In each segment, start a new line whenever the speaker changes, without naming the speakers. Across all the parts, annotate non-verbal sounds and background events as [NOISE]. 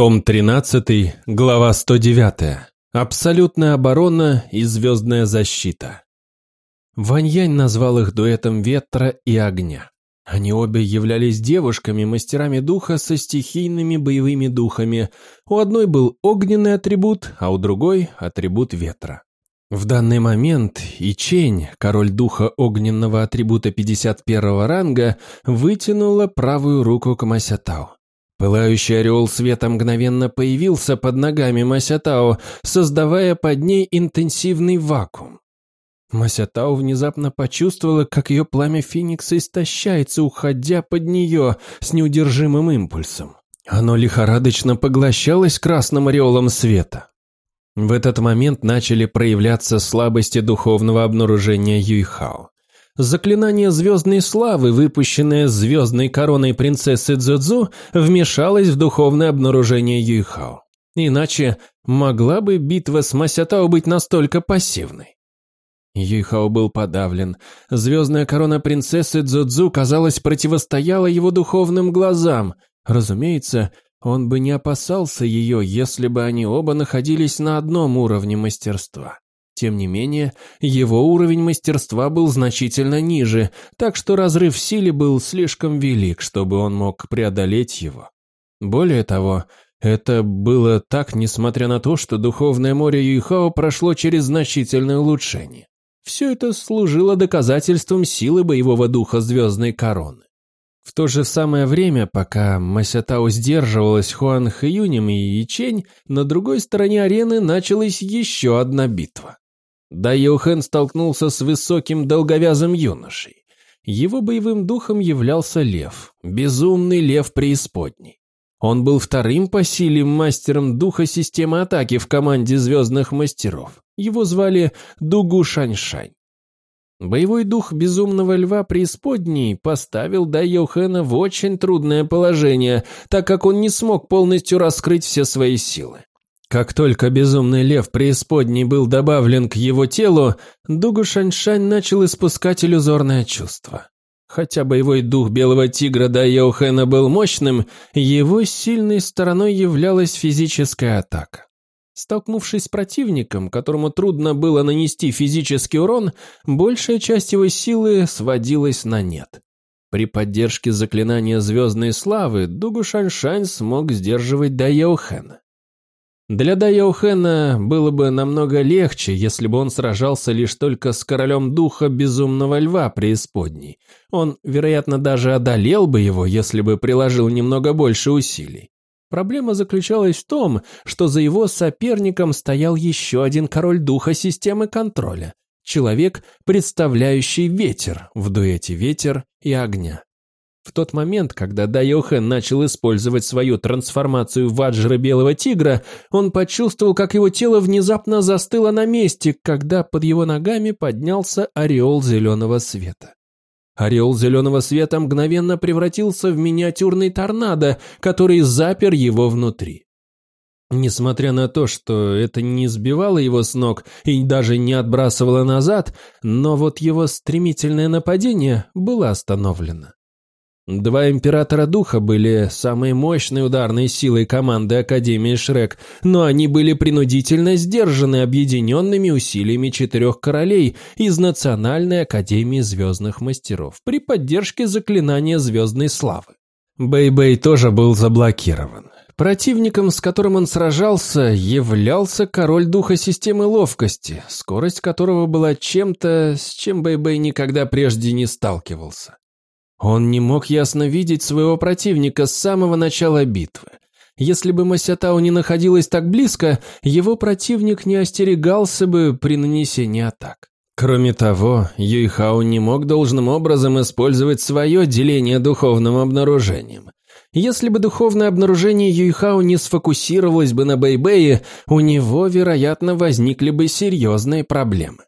Том 13, глава 109. Абсолютная оборона и звездная защита. Ваньянь назвал их дуэтом ветра и огня. Они обе являлись девушками, мастерами духа со стихийными боевыми духами. У одной был огненный атрибут, а у другой – атрибут ветра. В данный момент Ичень, король духа огненного атрибута 51 ранга, вытянула правую руку к Масятау. Пылающий ореол света мгновенно появился под ногами Масятао, создавая под ней интенсивный вакуум. Масятао внезапно почувствовала, как ее пламя Феникса истощается, уходя под нее с неудержимым импульсом. Оно лихорадочно поглощалось красным ореолом света. В этот момент начали проявляться слабости духовного обнаружения Юйхао. Заклинание звездной славы, выпущенное звездной короной принцессы Цзэцзу, вмешалось в духовное обнаружение Юйхао. Иначе могла бы битва с Масятао быть настолько пассивной. Юйхао был подавлен. Звездная корона принцессы Цзэцзу, казалось, противостояла его духовным глазам. Разумеется, он бы не опасался ее, если бы они оба находились на одном уровне мастерства. Тем не менее, его уровень мастерства был значительно ниже, так что разрыв в силе был слишком велик, чтобы он мог преодолеть его. Более того, это было так, несмотря на то, что духовное море Юйхао прошло через значительное улучшение. Все это служило доказательством силы боевого духа Звездной Короны. В то же самое время, пока Масятао сдерживалась Хуан Хэюнем и Ичень, на другой стороне арены началась еще одна битва. Да Йохен столкнулся с высоким долговязым юношей. Его боевым духом являлся лев, безумный лев преисподней. Он был вторым по силе мастером духа системы атаки в команде звездных мастеров. Его звали Дугу Шаньшань. Боевой дух безумного льва преисподней поставил Дай Йохена в очень трудное положение, так как он не смог полностью раскрыть все свои силы. Как только безумный лев преисподней был добавлен к его телу, Дугу Шаньшань начал испускать иллюзорное чувство. Хотя боевой дух белого тигра Да Йохэна был мощным, его сильной стороной являлась физическая атака. Столкнувшись с противником, которому трудно было нанести физический урон, большая часть его силы сводилась на нет. При поддержке заклинания звездной славы Дугу Шаньшань смог сдерживать Да Йохэна. Для Дайоухена было бы намного легче, если бы он сражался лишь только с королем духа безумного льва преисподней. Он, вероятно, даже одолел бы его, если бы приложил немного больше усилий. Проблема заключалась в том, что за его соперником стоял еще один король духа системы контроля. Человек, представляющий ветер в дуэте ветер и огня. В тот момент, когда Дайохен начал использовать свою трансформацию ваджра белого тигра, он почувствовал, как его тело внезапно застыло на месте, когда под его ногами поднялся ореол зеленого света. Ореол зеленого света мгновенно превратился в миниатюрный торнадо, который запер его внутри. Несмотря на то, что это не сбивало его с ног и даже не отбрасывало назад, но вот его стремительное нападение было остановлено. Два Императора Духа были самой мощной ударной силой команды Академии Шрек, но они были принудительно сдержаны объединенными усилиями четырех королей из Национальной Академии Звездных Мастеров при поддержке заклинания Звездной Славы. Бэй-Бэй тоже был заблокирован. Противником, с которым он сражался, являлся король духа системы ловкости, скорость которого была чем-то, с чем Бэй-Бэй никогда прежде не сталкивался. Он не мог ясно видеть своего противника с самого начала битвы. Если бы Ма Сяотао не находилась так близко, его противник не остерегался бы при нанесении атак. Кроме того, Юйхао не мог должным образом использовать свое деление духовным обнаружением. Если бы духовное обнаружение Юйхао не сфокусировалось бы на Бэйбэе, у него, вероятно, возникли бы серьезные проблемы.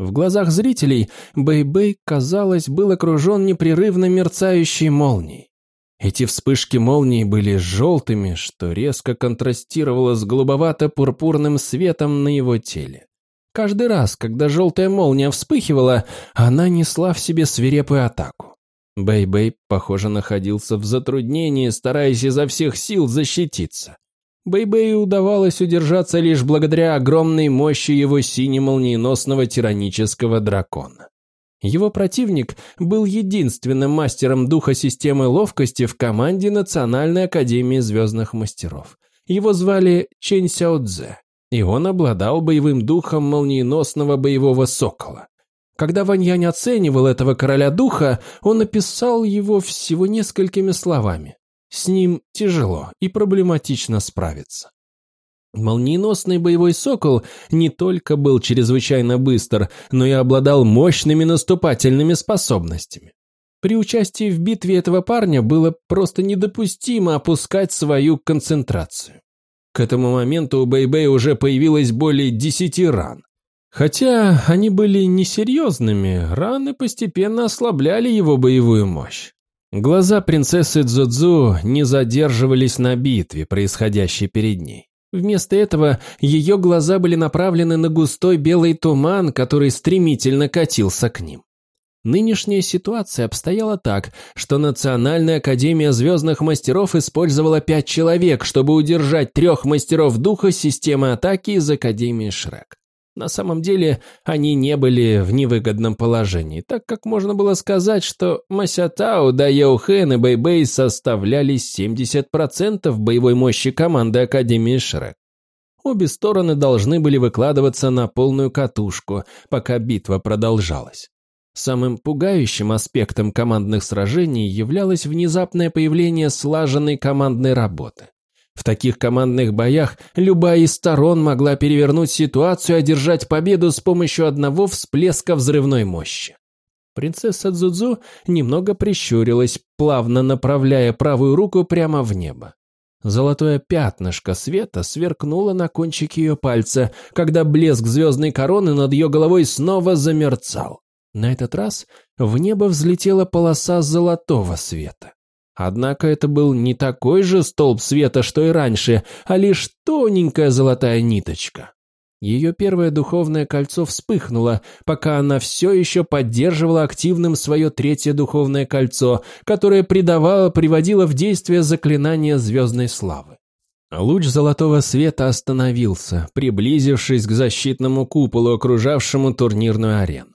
В глазах зрителей Бэй-Бэй, казалось, был окружен непрерывно мерцающей молнией. Эти вспышки молнии были желтыми, что резко контрастировало с голубовато-пурпурным светом на его теле. Каждый раз, когда желтая молния вспыхивала, она несла в себе свирепую атаку. Бэй-Бэй, похоже, находился в затруднении, стараясь изо всех сил защититься. Бэйбэю удавалось удержаться лишь благодаря огромной мощи его сине-молниеносного тиранического дракона. Его противник был единственным мастером духа системы ловкости в команде Национальной Академии Звездных Мастеров. Его звали Чэнь Сяо Цзэ, и он обладал боевым духом молниеносного боевого сокола. Когда Ваньянь оценивал этого короля духа, он написал его всего несколькими словами. С ним тяжело и проблематично справиться. Молниеносный боевой сокол не только был чрезвычайно быстр, но и обладал мощными наступательными способностями. При участии в битве этого парня было просто недопустимо опускать свою концентрацию. К этому моменту у Бэйбэй уже появилось более десяти ран. Хотя они были несерьезными, раны постепенно ослабляли его боевую мощь. Глаза принцессы Дзудзу не задерживались на битве, происходящей перед ней. Вместо этого ее глаза были направлены на густой белый туман, который стремительно катился к ним. Нынешняя ситуация обстояла так, что Национальная Академия Звездных Мастеров использовала пять человек, чтобы удержать трех мастеров духа системы атаки из Академии Шрек. На самом деле, они не были в невыгодном положении, так как можно было сказать, что Ма Сяотао, Дай Юэхэн и Бэйбэй составляли 70% боевой мощи команды Академии Шрек. Обе стороны должны были выкладываться на полную катушку, пока битва продолжалась. Самым пугающим аспектом командных сражений являлось внезапное появление слаженной командной работы. В таких командных боях любая из сторон могла перевернуть ситуацию и одержать победу с помощью одного всплеска взрывной мощи. Принцесса Дзудзу немного прищурилась, плавно направляя правую руку прямо в небо. Золотое пятнышко света сверкнуло на кончике ее пальца, когда блеск звездной короны над ее головой снова замерцал. На этот раз в небо взлетела полоса золотого света. Однако это был не такой же столб света, что и раньше, а лишь тоненькая золотая ниточка. Ее первое духовное кольцо вспыхнуло, пока она все еще поддерживала активным свое третье духовное кольцо, которое придавало, приводило в действие заклинание звездной славы. Луч золотого света остановился, приблизившись к защитному куполу, окружавшему турнирную арену.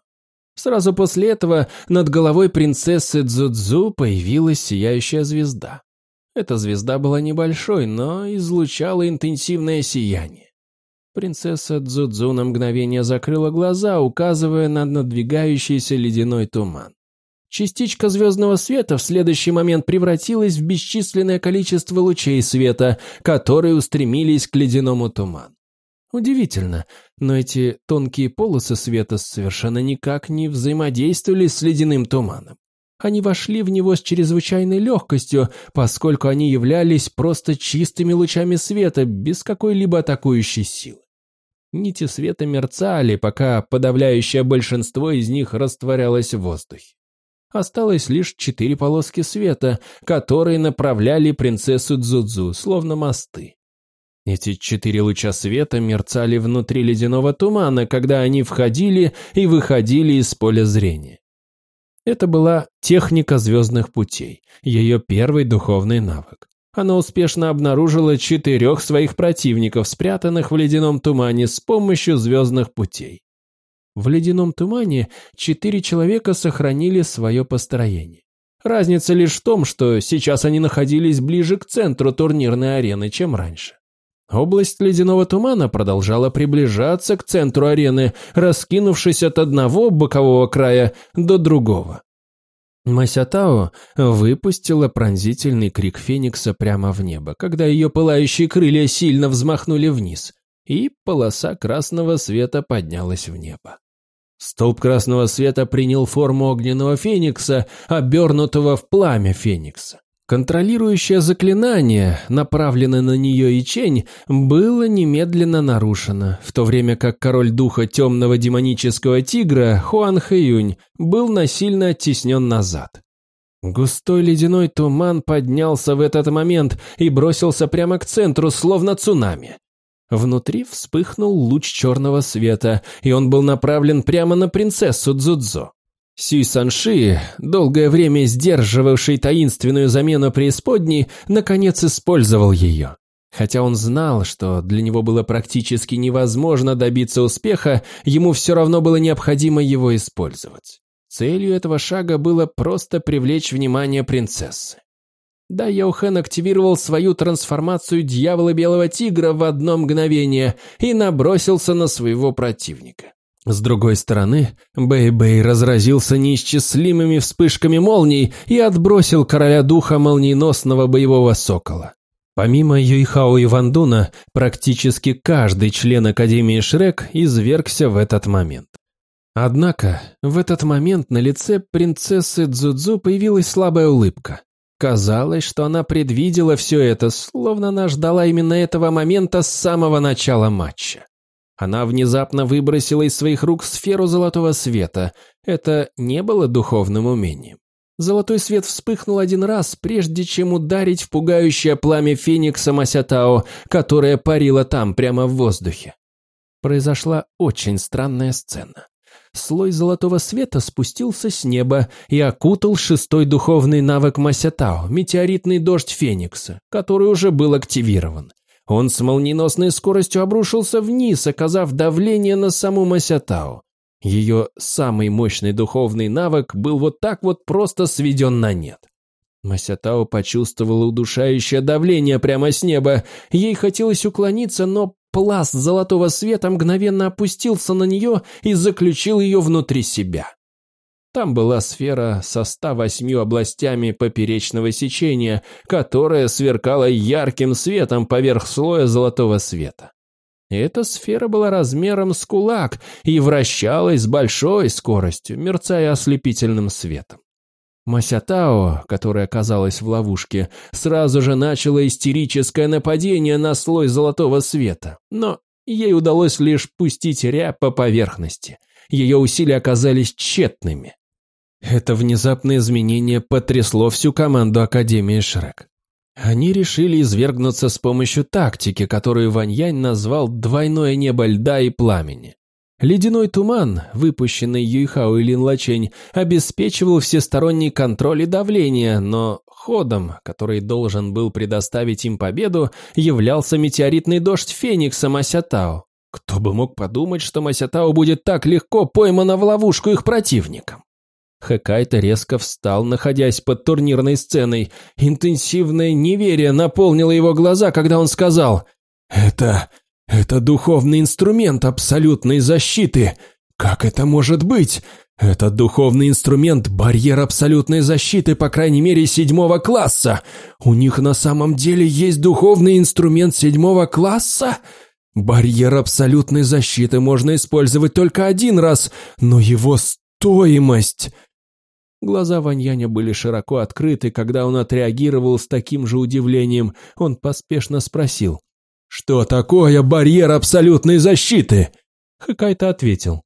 Сразу после этого над головой принцессы Дзудзу появилась сияющая звезда. Эта звезда была небольшой, но излучала интенсивное сияние. Принцесса Дзудзу на мгновение закрыла глаза, указывая на надвигающийся ледяной туман. Частичка звездного света в следующий момент превратилась в бесчисленное количество лучей света, которые устремились к ледяному туману. Удивительно, но эти тонкие полосы света совершенно никак не взаимодействовали с ледяным туманом. Они вошли в него с чрезвычайной легкостью, поскольку они являлись просто чистыми лучами света, без какой-либо атакующей силы. Нити света мерцали, пока подавляющее большинство из них растворялось в воздухе. Осталось лишь четыре полоски света, которые направляли принцессу Дзудзу, словно мосты. Эти четыре луча света мерцали внутри ледяного тумана, когда они входили и выходили из поля зрения. Это была техника звездных путей, ее первый духовный навык. Она успешно обнаружила четырех своих противников, спрятанных в ледяном тумане с помощью звездных путей. В ледяном тумане четыре человека сохранили свое построение. Разница лишь в том, что сейчас они находились ближе к центру турнирной арены, чем раньше. Область ледяного тумана продолжала приближаться к центру арены, раскинувшись от одного бокового края до другого. Масятао выпустила пронзительный крик Феникса прямо в небо, когда ее пылающие крылья сильно взмахнули вниз, и полоса красного света поднялась в небо. Столб красного света принял форму огненного феникса, обернутого в пламя феникса. Контролирующее заклинание, направленное на нее и Чень, было немедленно нарушено, в то время как король духа темного демонического тигра Хуан Хэюнь был насильно оттеснен назад. Густой ледяной туман поднялся в этот момент и бросился прямо к центру, словно цунами. Внутри вспыхнул луч черного света, и он был направлен прямо на принцессу Дзудзо. Сюй Санши, долгое время сдерживавший таинственную замену преисподней, наконец использовал ее. Хотя он знал, что для него было практически невозможно добиться успеха, ему все равно было необходимо его использовать. Целью этого шага было просто привлечь внимание принцессы. Да, Йохен активировал свою трансформацию дьявола белого тигра в одно мгновение и набросился на своего противника. С другой стороны, Бэй-Бэй разразился неисчислимыми вспышками молний и отбросил короля духа молниеносного боевого сокола. Помимо Юйхао и Вандуна, практически каждый член Академии Шрек извергся в этот момент. Однако, в этот момент на лице принцессы Дзудзу появилась слабая улыбка. Казалось, что она предвидела все это, словно она ждала именно этого момента с самого начала матча. Она внезапно выбросила из своих рук сферу золотого света. Это не было духовным умением. Золотой свет вспыхнул один раз, прежде чем ударить в пугающее пламя феникса Масятао, которое парило там, прямо в воздухе. Произошла очень странная сцена. Слой золотого света спустился с неба и окутал шестой духовный навык Масятао, метеоритный дождь Феникса, который уже был активирован. Он с молниеносной скоростью обрушился вниз, оказав давление на саму Масятао. Ее самый мощный духовный навык был вот так вот просто сведен на нет. Масятао почувствовала удушающее давление прямо с неба. Ей хотелось уклониться, но пласт золотого света мгновенно опустился на нее и заключил ее внутри себя. Там была сфера со 108 областями поперечного сечения, которая сверкала ярким светом поверх слоя золотого света. Эта сфера была размером с кулак и вращалась с большой скоростью, мерцая ослепительным светом. Масятао, которая оказалась в ловушке, сразу же начала истерическое нападение на слой золотого света, но ей удалось лишь пустить рябь по поверхности. Ее усилия оказались тщетными. Это внезапное изменение потрясло всю команду Академии Шрек. Они решили извергнуться с помощью тактики, которую Ваньянь назвал «двойное небо льда и пламени». Ледяной туман, выпущенный Юйхао и Лин Лачень, обеспечивал всесторонний контроль и давление, но ходом, который должен был предоставить им победу, являлся метеоритный дождь Феникса Масятао. Кто бы мог подумать, что Масятао будет так легко поймана в ловушку их противникам? Хэкайто резко встал, находясь под турнирной сценой. Интенсивное неверие наполнило его глаза, когда он сказал «Это... Это духовный инструмент абсолютной защиты. Как это может быть? Этот духовный инструмент – барьер абсолютной защиты, по крайней мере, седьмого класса. У них на самом деле есть духовный инструмент седьмого класса? Барьер абсолютной защиты можно использовать только один раз, но его стоимость... Глаза Ваньяня были широко открыты, когда он отреагировал с таким же удивлением. Он поспешно спросил. «Что такое барьер абсолютной защиты?» Хакайта ответил.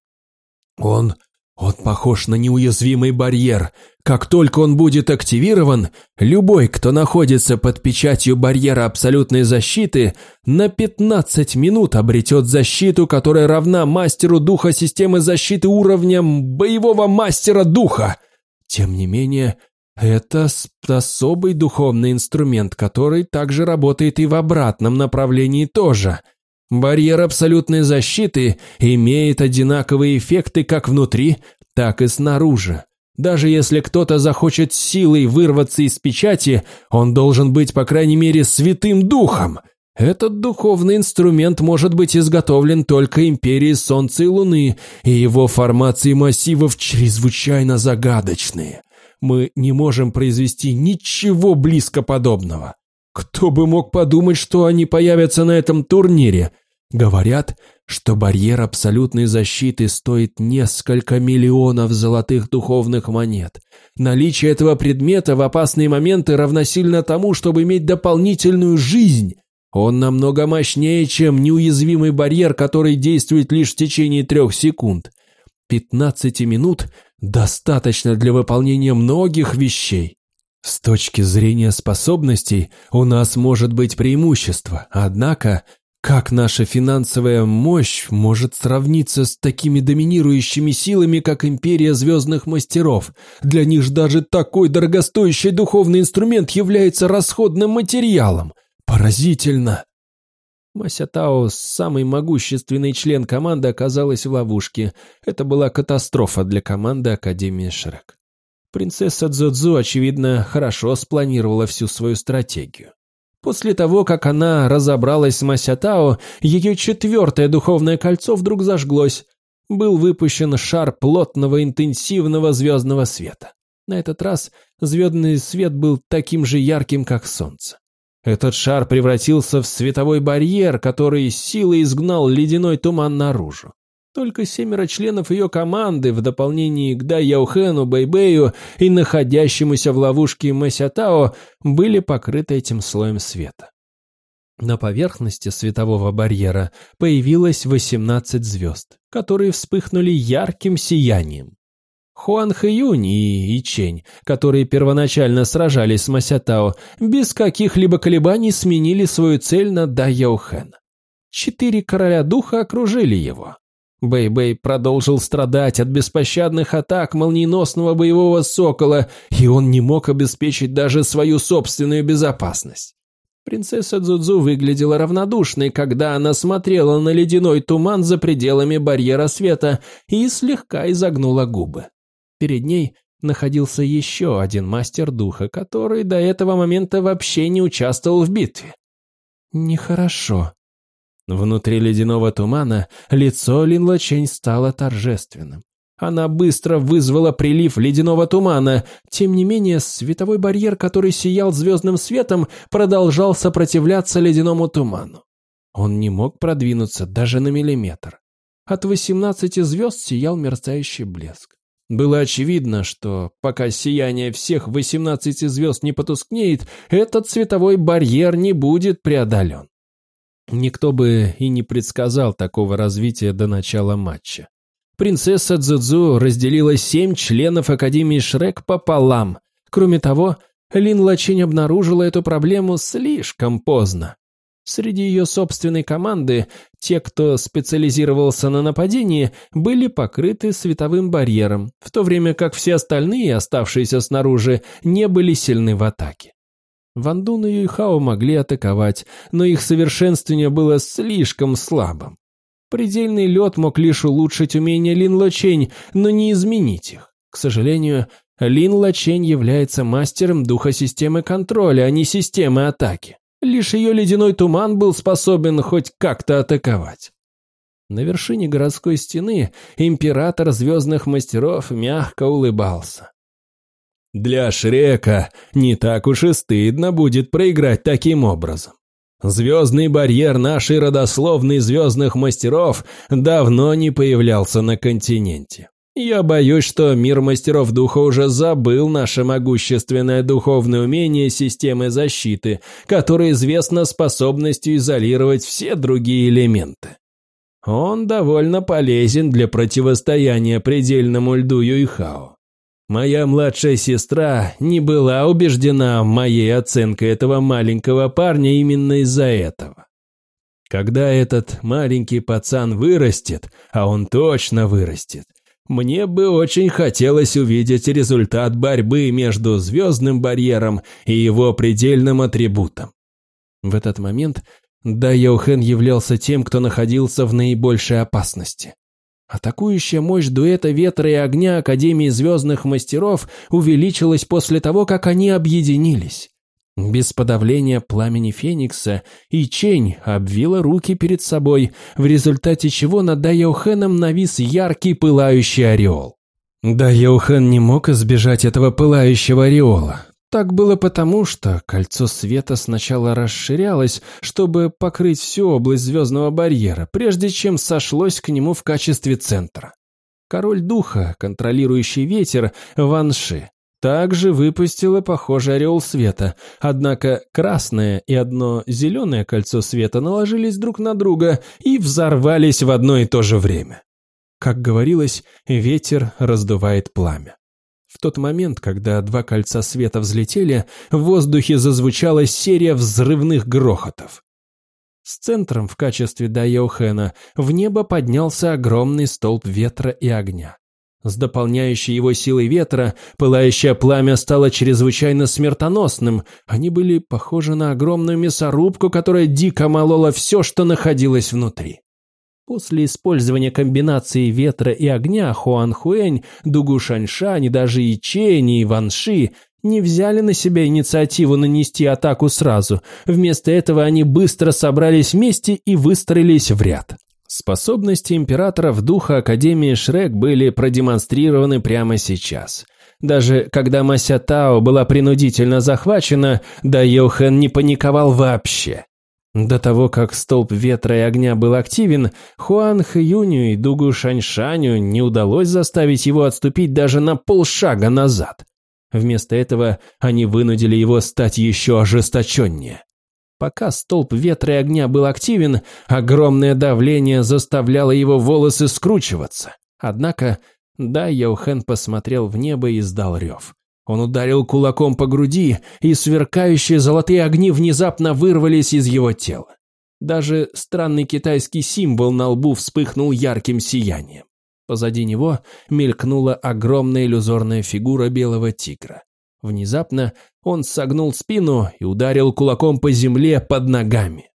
«Он... он похож на неуязвимый барьер. Как только он будет активирован, любой, кто находится под печатью барьера абсолютной защиты, на 15 минут обретет защиту, которая равна мастеру духа системы защиты уровнем боевого мастера духа. Тем не менее, это особый духовный инструмент, который также работает и в обратном направлении тоже. Барьер абсолютной защиты имеет одинаковые эффекты как внутри, так и снаружи. Даже если кто-то захочет силой вырваться из печати, он должен быть, по крайней мере, святым духом. Этот духовный инструмент может быть изготовлен только Империей Солнца и Луны, и его формации массивов чрезвычайно загадочные мы не можем произвести ничего близко подобного. Кто бы мог подумать, что они появятся на этом турнире? Говорят, что барьер абсолютной защиты стоит несколько миллионов золотых духовных монет. Наличие этого предмета в опасные моменты равносильно тому, чтобы иметь дополнительную жизнь. Он намного мощнее, чем неуязвимый барьер, который действует лишь в течение трех секунд. 15 минут достаточно для выполнения многих вещей. С точки зрения способностей у нас может быть преимущество, однако как наша финансовая мощь может сравниться с такими доминирующими силами, как Империя Звездных Мастеров? Для них даже такой дорогостоящий духовный инструмент является расходным материалом. Поразительно. Масятао, самый могущественный член команды, оказалась в ловушке. Это была катастрофа для команды Академии Шрек. Принцесса Дзудзу, очевидно, хорошо спланировала всю свою стратегию. После того, как она разобралась с Масятао, ее четвертое духовное кольцо вдруг зажглось. Был выпущен шар плотного интенсивного звездного света. На этот раз звездный свет был таким же ярким, как солнце. Этот шар превратился в световой барьер, который силой изгнал ледяной туман наружу. Только семеро членов ее команды, в дополнение к Дай Яухену, Бэйбэю и находящемуся в ловушке Масятао, были покрыты этим слоем света. На поверхности светового барьера появилось 18 звезд, которые вспыхнули ярким сиянием. Хуан Хэюнь и Ичень, которые первоначально сражались с Масятао, без каких-либо колебаний сменили свою цель на Дай Яухена. Четыре короля духа окружили его. Бэй-Бэй продолжил страдать от беспощадных атак молниеносного боевого сокола, и он не мог обеспечить даже свою собственную безопасность. Принцесса Дзудзу выглядела равнодушной, когда она смотрела на ледяной туман за пределами барьера света и слегка изогнула губы. Перед ней находился еще один мастер духа, который до этого момента вообще не участвовал в битве. Нехорошо. Внутри ледяного тумана лицо Лин Лачень стало торжественным. Она быстро вызвала прилив ледяного тумана. Тем не менее, световой барьер, который сиял звездным светом, продолжал сопротивляться ледяному туману. Он не мог продвинуться даже на миллиметр. От восемнадцати звезд сиял мерцающий блеск. Было очевидно, что пока сияние всех восемнадцати звезд не потускнеет, этот световой барьер не будет преодолен. Никто бы и не предсказал такого развития до начала матча. Принцесса Цзэцзу разделила семь членов Академии Шрек пополам. Кроме того, Лин Лачень обнаружила эту проблему слишком поздно. Среди ее собственной команды те, кто специализировался на нападении, были покрыты световым барьером, в то время как все остальные, оставшиеся снаружи, не были сильны в атаке. Ван Дун и Юйхао могли атаковать, но их совершенствование было слишком слабым. Предельный лед мог лишь улучшить умения Лин Лочень, но не изменить их. К сожалению, Лин Лачень является мастером духа системы контроля, а не системы атаки. Лишь ее ледяной туман был способен хоть как-то атаковать. На вершине городской стены император звездных мастеров мягко улыбался. Для Шрека не так уж и стыдно будет проиграть таким образом. Звездный барьер нашей родословной звездных мастеров давно не появлялся на континенте. Я боюсь, что мир мастеров духа уже забыл наше могущественное духовное умение системы защиты, которое известно способностью изолировать все другие элементы. Он довольно полезен для противостояния предельному льду Юйхао. Моя младшая сестра не была убеждена моей оценкой этого маленького парня именно из-за этого. Когда этот маленький пацан вырастет, а он точно вырастет, мне бы очень хотелось увидеть результат борьбы между звездным барьером и его предельным атрибутом. В этот момент Да Йохен являлся тем, кто находился в наибольшей опасности. Атакующая мощь дуэта ветра и огня Академии Звездных Мастеров увеличилась после того, как они объединились. Без подавления пламени Феникса и Чень обвила руки перед собой, в результате чего над Дайохеном навис яркий пылающий ореол. Дайохен не мог избежать этого пылающего ореола. Так было потому, что кольцо света сначала расширялось, чтобы покрыть всю область звездного барьера, прежде чем сошлось к нему в качестве центра. Король духа, контролирующий ветер, Ванши, также выпустила похожий ореол света, однако красное и одно зеленое кольцо света наложились друг на друга и взорвались в одно и то же время. Как говорилось, ветер раздувает пламя. В тот момент, когда два кольца света взлетели, в воздухе зазвучала серия взрывных грохотов. С центром в качестве Дайохена в небо поднялся огромный столб ветра и огня. С дополняющей его силой ветра пылающее пламя стало чрезвычайно смертоносным. Они были похожи на огромную мясорубку, которая дико молола все, что находилось внутри. После использования комбинации ветра и огня Хуан Хуэнь, Дугу Шаньшань и даже и Чэнь и Ванши не взяли на себя инициативу нанести атаку сразу. Вместо этого они быстро собрались вместе и выстроились в ряд. Способности императоров духа Академии Шрек были продемонстрированы прямо сейчас. Даже когда Мася Тао была принудительно захвачена, Да Йохан не паниковал вообще. До того, как столб ветра и огня был активен, Хуан Хэюню и Дугу Шаньшаню не удалось заставить его отступить даже на полшага назад. Вместо этого они вынудили его стать еще ожесточеннее. Пока столб ветра и огня был активен, огромное давление заставляло его волосы скручиваться. Однако, да, Яухен посмотрел в небо и сдал рев. Он ударил кулаком по груди, и сверкающие золотые огни внезапно вырвались из его тела. Даже странный китайский символ на лбу вспыхнул ярким сиянием. Позади него мелькнула огромная иллюзорная фигура белого тигра. Внезапно он согнул спину и ударил кулаком по земле под ногами.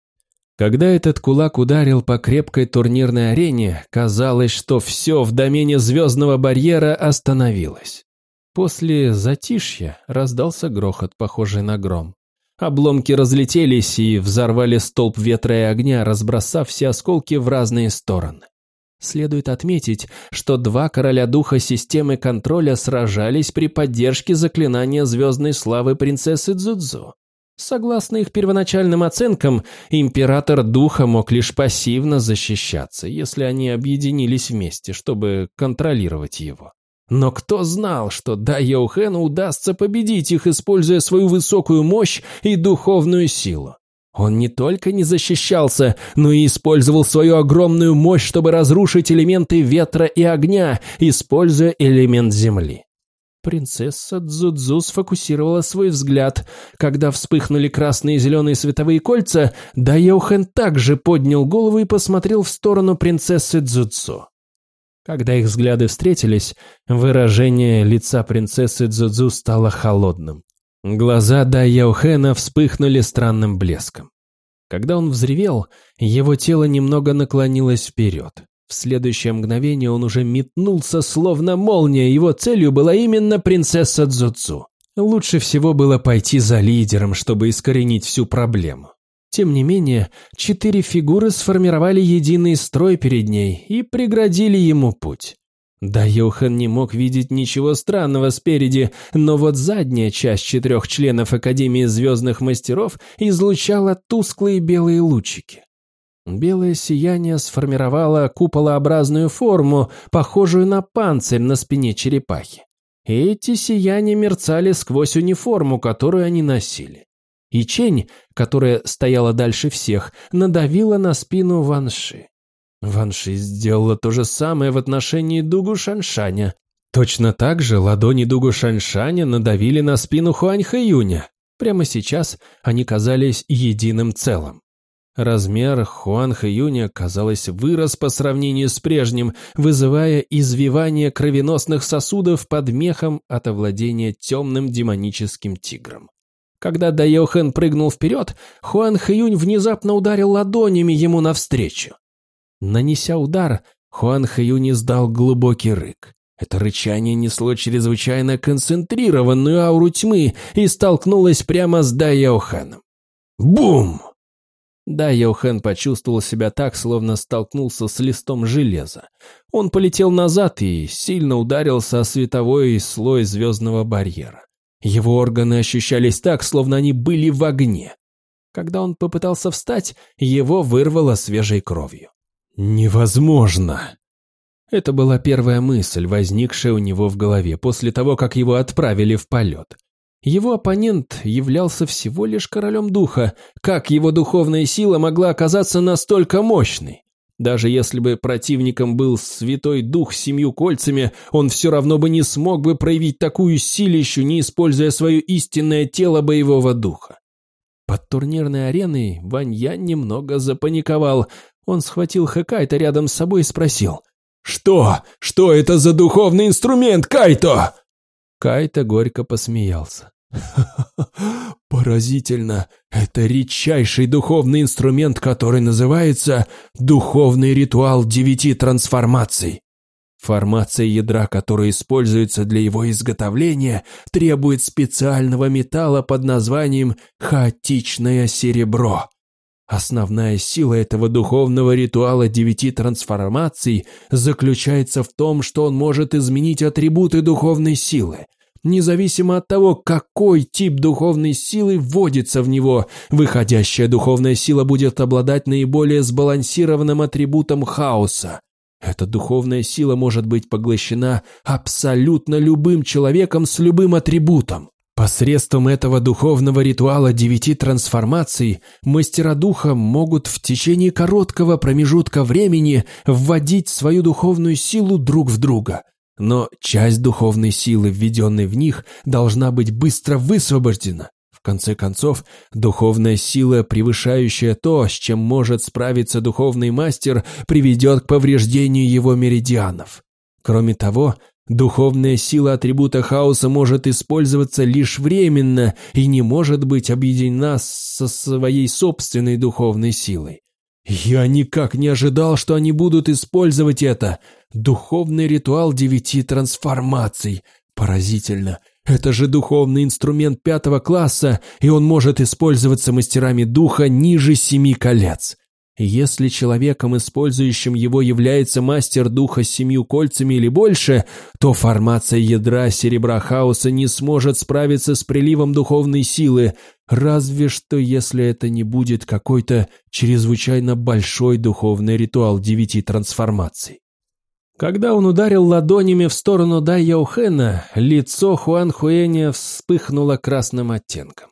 Когда этот кулак ударил по крепкой турнирной арене, казалось, что все в домене звездного барьера остановилось. После затишья раздался грохот, похожий на гром. Обломки разлетелись и взорвали столб ветра и огня, разбросав все осколки в разные стороны. Следует отметить, что два короля духа системы контроля сражались при поддержке заклинания звездной славы принцессы Дзудзу. Согласно их первоначальным оценкам, император духа мог лишь пассивно защищаться, если они объединились вместе, чтобы контролировать его. Но кто знал, что Да Йоухену удастся победить их, используя свою высокую мощь и духовную силу? Он не только не защищался, но и использовал свою огромную мощь, чтобы разрушить элементы ветра и огня, используя элемент земли. Принцесса Дзудзу сфокусировала свой взгляд. Когда вспыхнули красные и зеленые световые кольца, Да Йохен также поднял голову и посмотрел в сторону принцессы Дзудзу. Когда их взгляды встретились, выражение лица принцессы Дзудзу стало холодным. Глаза Да Яухена вспыхнули странным блеском. Когда он взревел, его тело немного наклонилось вперед. В следующее мгновение он уже метнулся, словно молния, его целью была именно принцесса Дзудзу. Лучше всего было пойти за лидером, чтобы искоренить всю проблему. Тем не менее, четыре фигуры сформировали единый строй перед ней и преградили ему путь. Да, Йохан не мог видеть ничего странного спереди, но вот задняя часть четырех членов Академии Звездных Мастеров излучала тусклые белые лучики. Белое сияние сформировало куполообразную форму, похожую на панцирь на спине черепахи. Эти сияния мерцали сквозь униформу, которую они носили. И Чень, которая стояла дальше всех, надавила на спину Ванши. Ванши сделала то же самое в отношении Дугу Шаншаня. Точно так же ладони Дугу Шаншаня надавили на спину Хуань Хэюня. Прямо сейчас они казались единым целым. Размер Хуан Хэюня, казалось, вырос по сравнению с прежним, вызывая извивание кровеносных сосудов под мехом от овладения темным демоническим тигром. Когда Дайохен прыгнул вперед, Хуан Хэюнь внезапно ударил ладонями ему навстречу. Нанеся удар, Хуан Хэюнь издал глубокий рык. Это рычание несло чрезвычайно концентрированную ауру тьмы и столкнулось прямо с Дайохеном. Бум! Дайохен почувствовал себя так, словно столкнулся с листом железа. Он полетел назад и сильно ударился о световой слой звездного барьера. Его органы ощущались так, словно они были в огне. Когда он попытался встать, его вырвало свежей кровью. «Невозможно!» Это была первая мысль, возникшая у него в голове после того, как его отправили в полет. Его оппонент являлся всего лишь королем духа. Как его духовная сила могла оказаться настолько мощной? Даже если бы противником был святой дух с семью кольцами, он все равно бы не смог бы проявить такую силищу, не используя свое истинное тело боевого духа. Под турнирной ареной Ваньян немного запаниковал. Он схватил Хэкайта рядом с собой и спросил,
«Что? Что это за духовный инструмент, Кайто?»
Кайто горько посмеялся. [LAUGHS]
Поразительно. Это редчайший духовный инструмент, который называется «Духовный ритуал девяти трансформаций». Формация ядра, которая используется для его изготовления, требует специального металла под названием «хаотичное серебро». Основная сила этого духовного ритуала девяти трансформаций заключается в том, что он может изменить атрибуты духовной силы – Независимо от того, какой тип духовной силы вводится в него, выходящая духовная сила будет обладать наиболее сбалансированным атрибутом хаоса. Эта духовная сила может быть поглощена абсолютно любым человеком с любым атрибутом. Посредством этого духовного ритуала девяти трансформаций мастера духа могут в течение короткого промежутка времени вводить свою духовную силу друг в друга, но часть духовной силы, введенной в них, должна быть быстро высвобождена. В конце концов, духовная сила, превышающая то, с чем может справиться духовный мастер, приведет к повреждению его меридианов. Кроме того, духовная сила атрибута хаоса может использоваться лишь временно и не может быть объединена со своей собственной духовной силой. Я никак не ожидал, что они будут использовать это. Духовный ритуал девяти трансформаций. Поразительно. Это же духовный инструмент пятого класса, и он может использоваться мастерами духа ниже семи колец. Если человеком, использующим его, является мастер духа с семью кольцами или больше, то формация ядра серебра хаоса не сможет справиться с приливом духовной силы, разве что если это не будет какой-то чрезвычайно большой духовный ритуал девяти трансформаций. Когда он ударил ладонями в сторону Дай Яухена, лицо Хуан Хуэня вспыхнуло красным оттенком.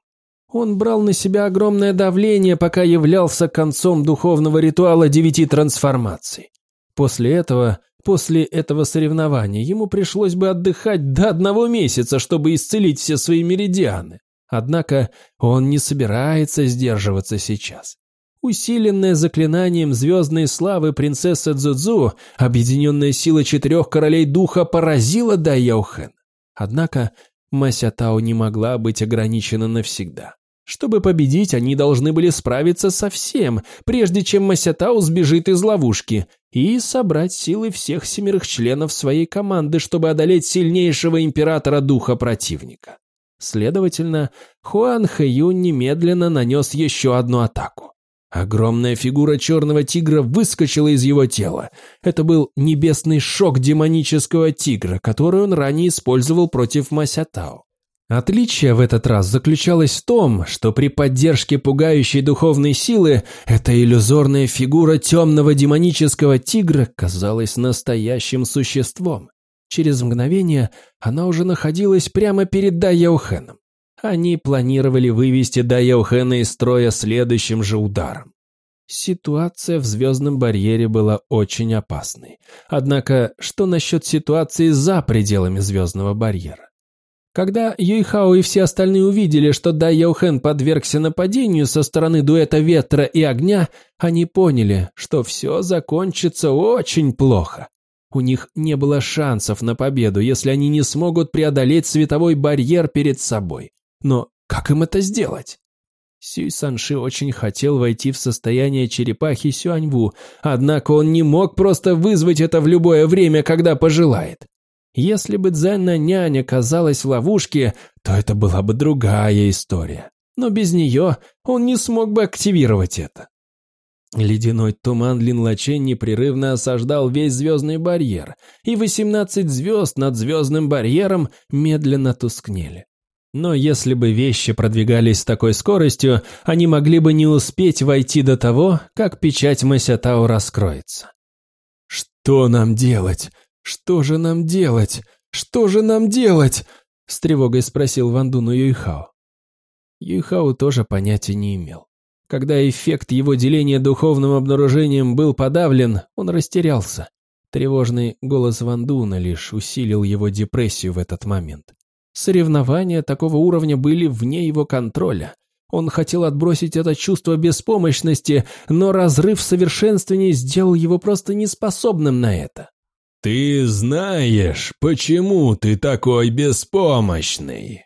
Он брал на себя огромное давление, пока являлся концом духовного ритуала девяти трансформаций. После этого, после этого соревнования, ему пришлось бы отдыхать до одного месяца, чтобы исцелить все свои меридианы. Однако он не собирается сдерживаться сейчас. Усиленная заклинанием звездной славы принцесса Цзуцзу, объединенная сила четырех королей духа поразила Дай Яухен. Однако Мася Тао не могла быть ограничена навсегда. Чтобы победить, они должны были справиться со всем, прежде чем Масятау сбежит из ловушки, и собрать силы всех семерых членов своей команды, чтобы одолеть сильнейшего императора духа противника. Следовательно, Хуан Хэюн немедленно нанес еще одну атаку. Огромная фигура черного тигра выскочила из его тела. Это был небесный шок демонического тигра, который он ранее использовал против Масятао. Отличие в этот раз заключалось в том, что при поддержке пугающей духовной силы эта иллюзорная фигура темного демонического тигра казалась настоящим существом. Через мгновение она уже находилась прямо перед Дайяухеном. Они планировали вывести Дайяухена из строя следующим же ударом. Ситуация в звездном барьере была очень опасной. Однако, что насчет ситуации за пределами звездного барьера? Когда Юйхао и все остальные увидели, что Дай Яухен подвергся нападению со стороны дуэта ветра и огня, они поняли, что все закончится очень плохо. У них не было шансов на победу, если они не смогут преодолеть световой барьер перед собой. Но как им это сделать? Сюй Санши очень хотел войти в состояние черепахи Сюаньву, однако он не мог просто вызвать это в любое время, когда пожелает. Если бы Дзенна няня оказалась в ловушке, то это была бы другая история. Но без нее он не смог бы активировать это. Ледяной туман Линлачен непрерывно осаждал весь звездный барьер, и 18 звезд над звездным барьером медленно тускнели. Но если бы вещи продвигались с такой скоростью, они могли бы не успеть войти до того, как печать Масятау раскроется. «Что нам делать? «Что же нам делать? Что же нам делать?» С тревогой спросил Вандуну Юйхао. Юйхао тоже понятия не имел. Когда эффект его деления духовным обнаружением был подавлен, он растерялся. Тревожный голос Вандуна лишь усилил его депрессию в этот момент. Соревнования такого уровня были вне его контроля. Он хотел отбросить это чувство беспомощности, но разрыв в совершенствовании сделал его просто неспособным на это. «Ты знаешь, почему ты такой беспомощный?»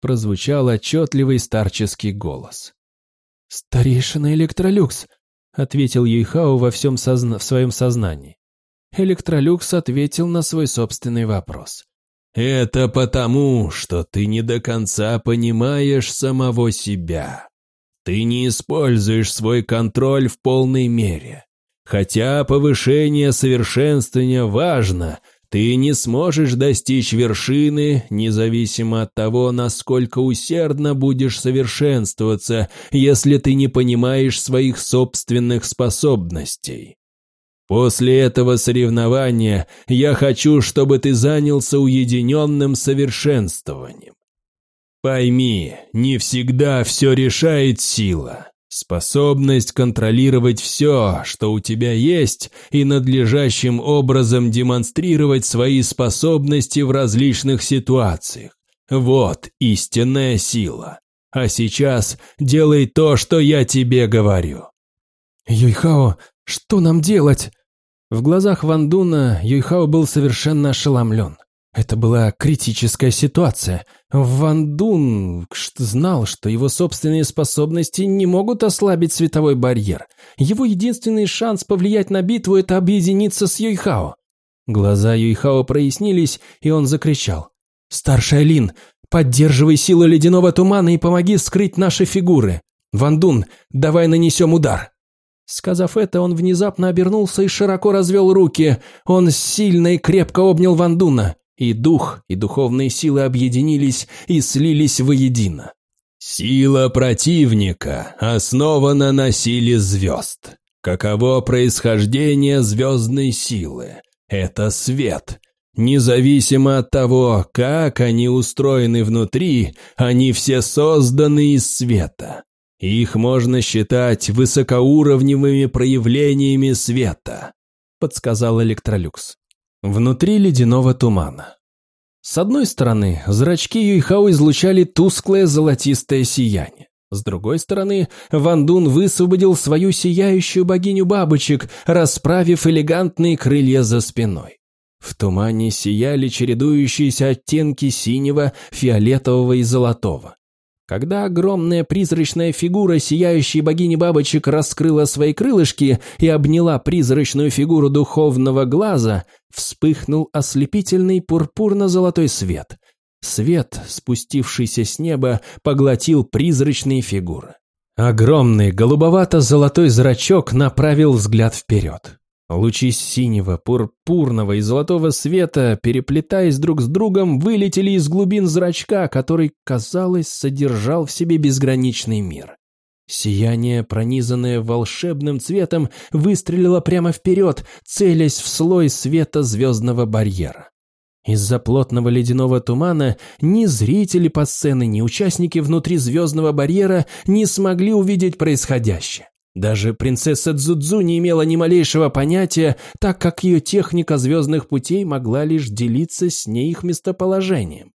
Прозвучал отчетливый старческий голос. «Старейшина Электролюкс», — ответил Юйхао во всем созна... в своем сознании. Электролюкс ответил на свой собственный вопрос.
«Это потому, что ты не до конца понимаешь самого себя. Ты не используешь свой контроль в полной мере. Хотя повышение совершенствования важно, ты не сможешь достичь вершины, независимо от того, насколько усердно будешь совершенствоваться, если ты не понимаешь своих собственных способностей. После этого соревнования я хочу, чтобы ты занялся уединенным совершенствованием. Пойми, не всегда все решает сила. Способность контролировать все, что у тебя есть, и надлежащим образом демонстрировать свои способности в различных ситуациях. Вот истинная сила. А сейчас делай то, что я тебе говорю.
Юйхао, что нам делать? В глазах Вандуна Юйхао был совершенно ошеломлен. Это была критическая ситуация. Ван Дун знал, что его собственные способности не могут ослабить световой барьер. Его единственный шанс повлиять на битву – это объединиться с Юйхао. Глаза Юйхао прояснились, и он закричал. «Старшая Лин, поддерживай силу ледяного тумана и помоги скрыть наши фигуры. Ван Дун, давай нанесем удар». Сказав это, он внезапно обернулся и широко развел руки. Он сильно и крепко обнял Ван Дуна. И дух, и духовные силы объединились и слились воедино.
Сила противника основана на силе звезд. Каково происхождение звездной силы? Это свет. Независимо от того, как они устроены внутри, они все созданы из света. Их можно считать высокоуровневыми проявлениями света, подсказал Электролюкс внутри ледяного тумана. С одной стороны, зрачки Юйхао излучали тусклое золотистое сияние. С другой стороны, Ван Дун высвободил свою сияющую богиню бабочек, расправив элегантные крылья за спиной. В тумане сияли чередующиеся оттенки синего, фиолетового и золотого. Когда огромная призрачная фигура сияющей богини бабочек раскрыла свои крылышки и обняла призрачную фигуру духовного глаза, вспыхнул ослепительный пурпурно-золотой свет. Свет, спустившийся с неба, поглотил призрачные фигуры. Огромный голубовато-золотой зрачок направил взгляд вперед. Лучи синего, пурпурного и золотого света, переплетаясь друг с другом, вылетели из глубин зрачка, который, казалось, содержал в себе безграничный мир. Сияние, пронизанное волшебным цветом, выстрелило прямо вперед, целясь в слой света звездного барьера. Из-за плотного ледяного тумана ни зрители по сцене, ни участники внутри звездного барьера не смогли увидеть происходящее. Даже принцесса Дзудзу не имела ни малейшего понятия, так как ее техника звездных путей могла лишь делиться с ней их местоположением.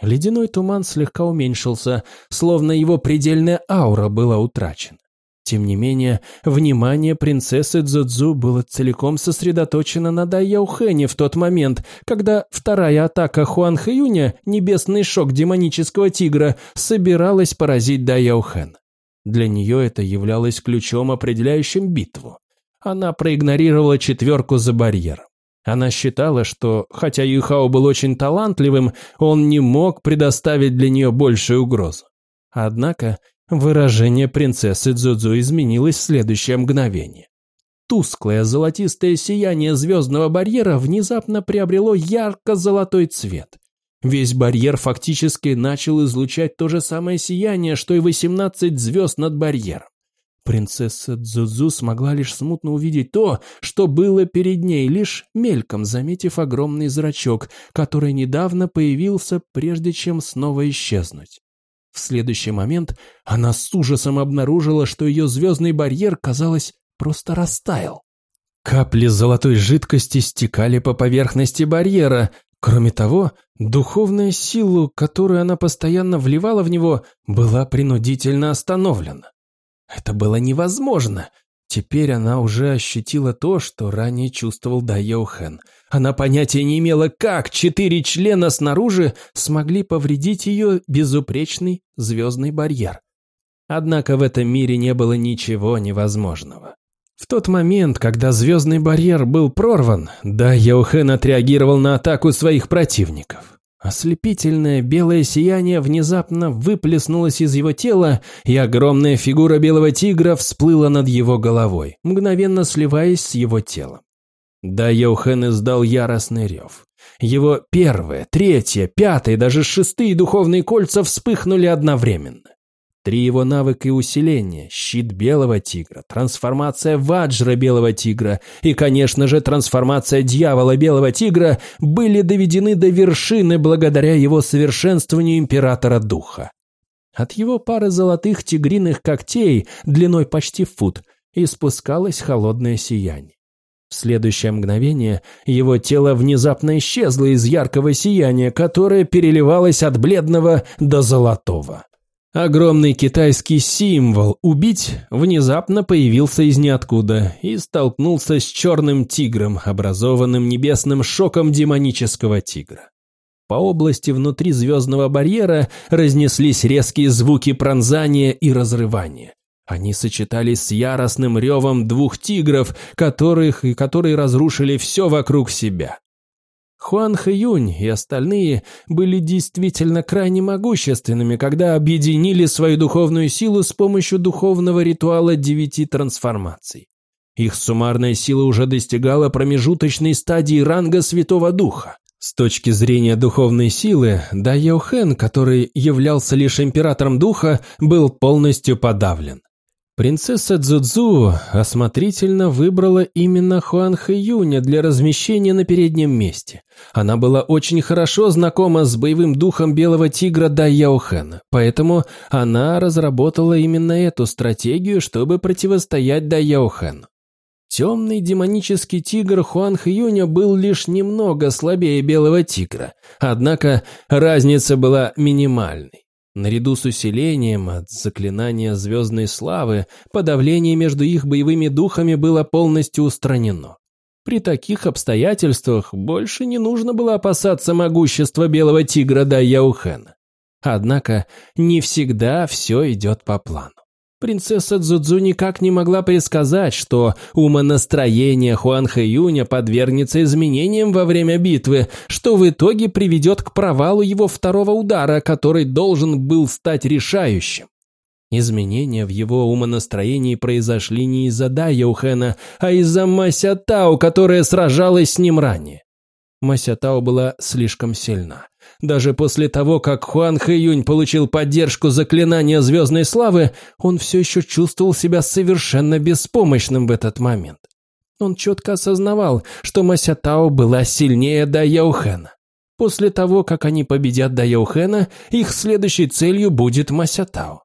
Ледяной туман слегка уменьшился, словно его предельная аура была утрачена. Тем не менее, внимание принцессы Дзудзу было целиком сосредоточено на Дай Яухене в тот момент, когда вторая атака Хуан Хэюня, небесный шок демонического тигра, собиралась поразить Дай Яухена. Для нее это являлось ключом, определяющим битву. Она проигнорировала четверку за барьером. Она считала, что, хотя Юхао был очень талантливым, он не мог предоставить для нее большую угрозу. Однако выражение принцессы Дзудзу изменилось в следующее мгновение. Тусклое золотистое сияние звездного барьера внезапно приобрело ярко-золотой цвет. Весь барьер фактически начал излучать то же самое сияние, что и 18 звезд над барьером. Принцесса Дзузу смогла лишь смутно увидеть то, что было перед ней, лишь мельком заметив огромный зрачок, который недавно появился, прежде чем снова исчезнуть. В следующий момент она с ужасом обнаружила, что ее звездный барьер, казалось, просто растаял. Капли золотой жидкости стекали по поверхности барьера, Кроме того, духовная сила, которую она постоянно вливала в него, была принудительно остановлена. Это было невозможно.
Теперь она уже ощутила то, что ранее чувствовал Да Йохэн. Она понятия не имела, как четыре члена снаружи смогли повредить ее безупречный звездный барьер. Однако в этом мире не было ничего невозможного. В тот момент, когда звездный барьер был прорван, Да Йохэн отреагировал на атаку своих противников. Ослепительное белое сияние внезапно выплеснулось из его тела, и огромная фигура белого тигра всплыла над его головой, мгновенно сливаясь с его телом. Да Йоухен издал яростный рев. Его первое, третье, пятое, даже шестые духовные кольца вспыхнули одновременно. Три его навыка и усиления, щит белого тигра, трансформация ваджра белого тигра и, конечно же, трансформация дьявола белого тигра были доведены до вершины благодаря его совершенствованию императора духа. От его пары золотых тигриных когтей длиной почти фут испускалось холодное сияние. В следующее мгновение его тело внезапно исчезло из яркого сияния, которое переливалось от бледного до золотого. Огромный китайский символ «убить» внезапно появился из ниоткуда и столкнулся с черным тигром, образованным небесным шоком демонического тигра. По области внутри звездного барьера разнеслись резкие звуки пронзания и разрывания. Они сочетались с яростным ревом двух тигров, которых и которые разрушили все вокруг себя. Хуан Хэюнь и остальные были действительно крайне могущественными, когда объединили свою духовную силу с помощью духовного ритуала девяти трансформаций. Их суммарная сила уже достигала промежуточной стадии ранга Святого Духа. С точки зрения духовной силы, Да Яохэн, который являлся лишь императором духа, был полностью подавлен. Принцесса Цзуцзу осмотрительно выбрала именно Хуан Хэюня для размещения на переднем месте. Она была очень хорошо знакома с боевым духом белого тигра Дай Яохэна, поэтому она разработала именно эту стратегию, чтобы противостоять Дай Яохэну. Темный демонический тигр Хуан Хэюня был лишь немного слабее белого тигра, однако разница была минимальной. Наряду с усилением от заклинания звездной славы, подавление между их боевыми духами было полностью устранено. При таких обстоятельствах больше не нужно было опасаться могущества белого тигра Да Яухена. Однако не всегда все идет по плану. Принцесса Цзудзу никак не могла предсказать, что умонастроение Хуан Хэюня подвергнется изменениям во время битвы, что в итоге приведет к провалу его второго удара, который должен был стать решающим. Изменения в его умонастроении произошли не из-за Да Яухена, а из-за Мася Тао, которая сражалась с ним ранее. Мася Тао была слишком сильна. Даже после того, как Хуан Хэюнь получил поддержку заклинания звездной славы, он все еще чувствовал себя совершенно беспомощным в этот момент. Он четко осознавал, что Мася Тао была сильнее Да Яухена. После того, как они победят Да Яухена, их следующей целью будет Мася Тао.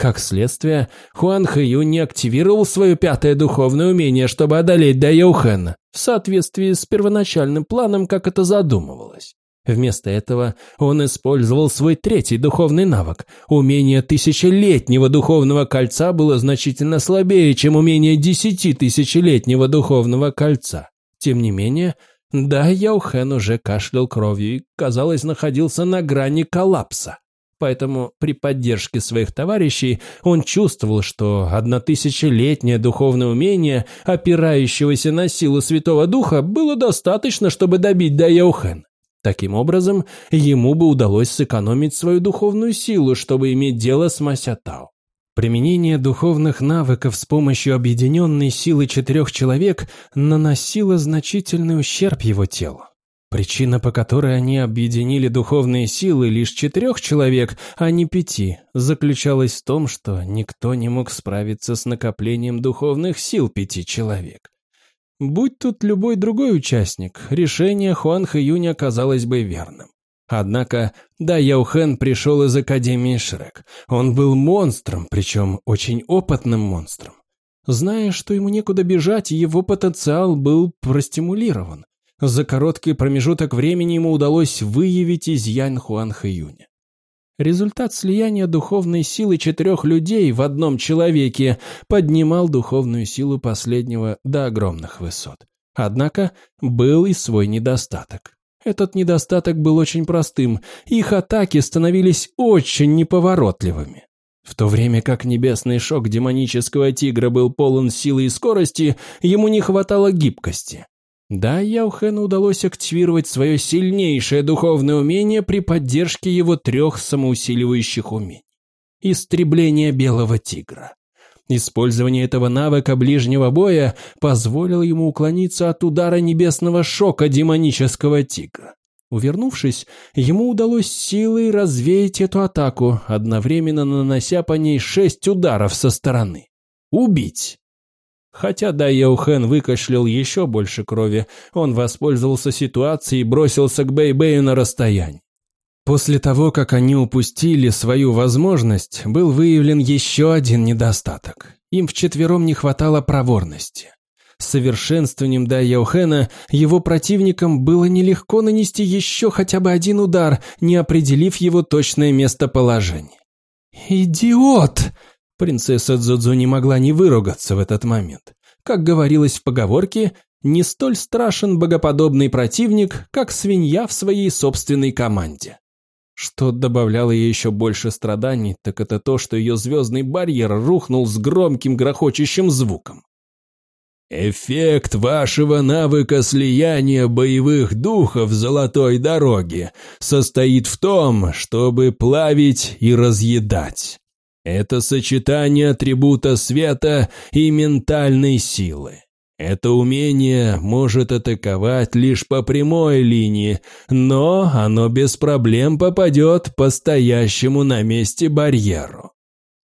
Как следствие, Хуан Хэю не активировал свое пятое духовное умение, чтобы одолеть Да Яухена, в соответствии с первоначальным планом, как это задумывалось. Вместо этого он использовал свой третий духовный навык. Умение тысячелетнего духовного кольца было значительно слабее, чем умение десятитысячелетнего духовного кольца. Тем не менее, да, Яухен уже кашлял кровью и, казалось, находился на грани коллапса. Поэтому при поддержке своих товарищей он чувствовал, что однотысячелетнее духовное умение, опирающегося на силу Святого Духа, было достаточно, чтобы добить Даяухен. Таким образом, ему бы удалось сэкономить свою духовную силу, чтобы иметь дело с Масятао. Применение духовных навыков с помощью объединенной силы четырех человек наносило значительный ущерб его телу. Причина, по которой они объединили духовные силы лишь четырех человек, а не пяти, заключалась в том, что никто не мог справиться с накоплением духовных сил пяти человек. Будь тут любой другой участник, решение Хуан Хэюня оказалось бы верным. Однако Да Яухен пришел из Академии Шрек. Он был монстром, причем очень опытным монстром. Зная, что ему некуда бежать, его потенциал был простимулирован. За короткий промежуток времени ему удалось выявить изъян Хуан Хэюня. Результат слияния духовной силы четырех людей в одном человеке поднимал духовную силу последнего до огромных высот. Однако был и свой недостаток. Этот недостаток был очень простым, их атаки становились очень неповоротливыми. В то время как небесный шок демонического тигра был полон силы и скорости, ему не хватало гибкости. Да, Яухену удалось активировать свое сильнейшее духовное умение при поддержке его трех самоусиливающих умений. Истребление белого тигра. Использование этого навыка ближнего боя позволило ему уклониться от удара небесного шока демонического тигра. Увернувшись, ему удалось силой развеять эту атаку, одновременно нанося по ней шесть ударов со стороны. Убить. Хотя Дай Яухен выкашлял еще больше крови, он воспользовался ситуацией и бросился к Бэй-Бэю на расстояние. После того, как они упустили свою возможность, был выявлен еще один недостаток. Им вчетвером не хватало проворности. С совершенствованием Дай Яухена его противникам было нелегко нанести еще хотя бы один удар, не определив его точное местоположение. «Идиот!» Принцесса Дзудзу не могла не выругаться в этот момент. Как говорилось в поговорке, не столь страшен богоподобный противник, как свинья в своей собственной команде. Что добавляло ей еще больше страданий, так это то, что ее звездный барьер рухнул с громким грохочущим звуком.
Эффект вашего навыка слияния боевых духов золотой дороги состоит в том, чтобы плавить и разъедать. Это сочетание атрибута света и ментальной силы. Это умение может атаковать лишь по прямой линии, но оно без проблем попадет по стоящему на месте барьеру.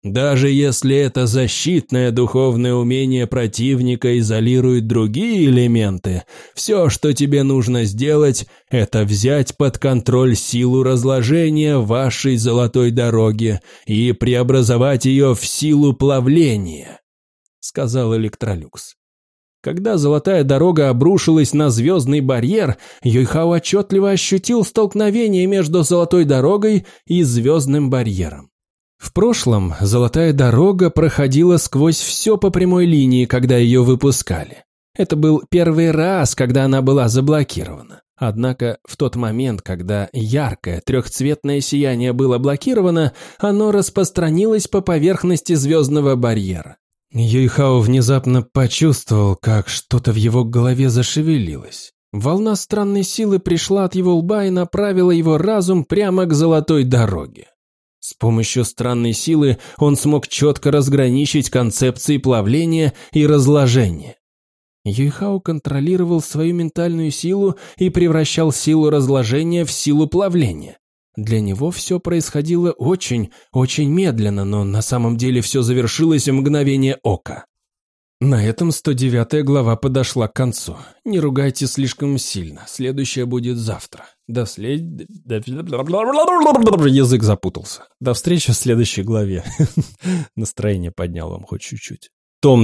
Даже если это защитное духовное умение противника изолирует другие элементы, все, что тебе нужно сделать, это взять под контроль силу разложения вашей золотой дороги и преобразовать ее в силу плавления», — сказал Электролюкс.
Когда золотая дорога обрушилась на звездный барьер, Юйхао отчетливо ощутил столкновение между золотой дорогой и звездным барьером. В прошлом золотая дорога проходила сквозь все по прямой линии, когда ее выпускали. Это был первый раз, когда она была заблокирована. Однако в тот момент, когда яркое трехцветное сияние было блокировано, оно распространилось по поверхности звездного барьера. Юйхао внезапно почувствовал, как что-то в его голове зашевелилось. Волна странной силы пришла от его лба и направила его разум прямо к золотой дороге. С помощью странной силы он смог четко разграничить концепции плавления и разложения. Юйхао контролировал свою ментальную силу и превращал силу разложения в силу плавления. Для него все происходило очень, очень медленно, но на самом деле все завершилось в мгновение ока. На этом 109 глава подошла к концу. Не ругайте слишком сильно, следующая будет завтра. До след... Язык запутался. До встречи в следующей главе. [LAUGHS] Настроение поднял вам хоть чуть-чуть.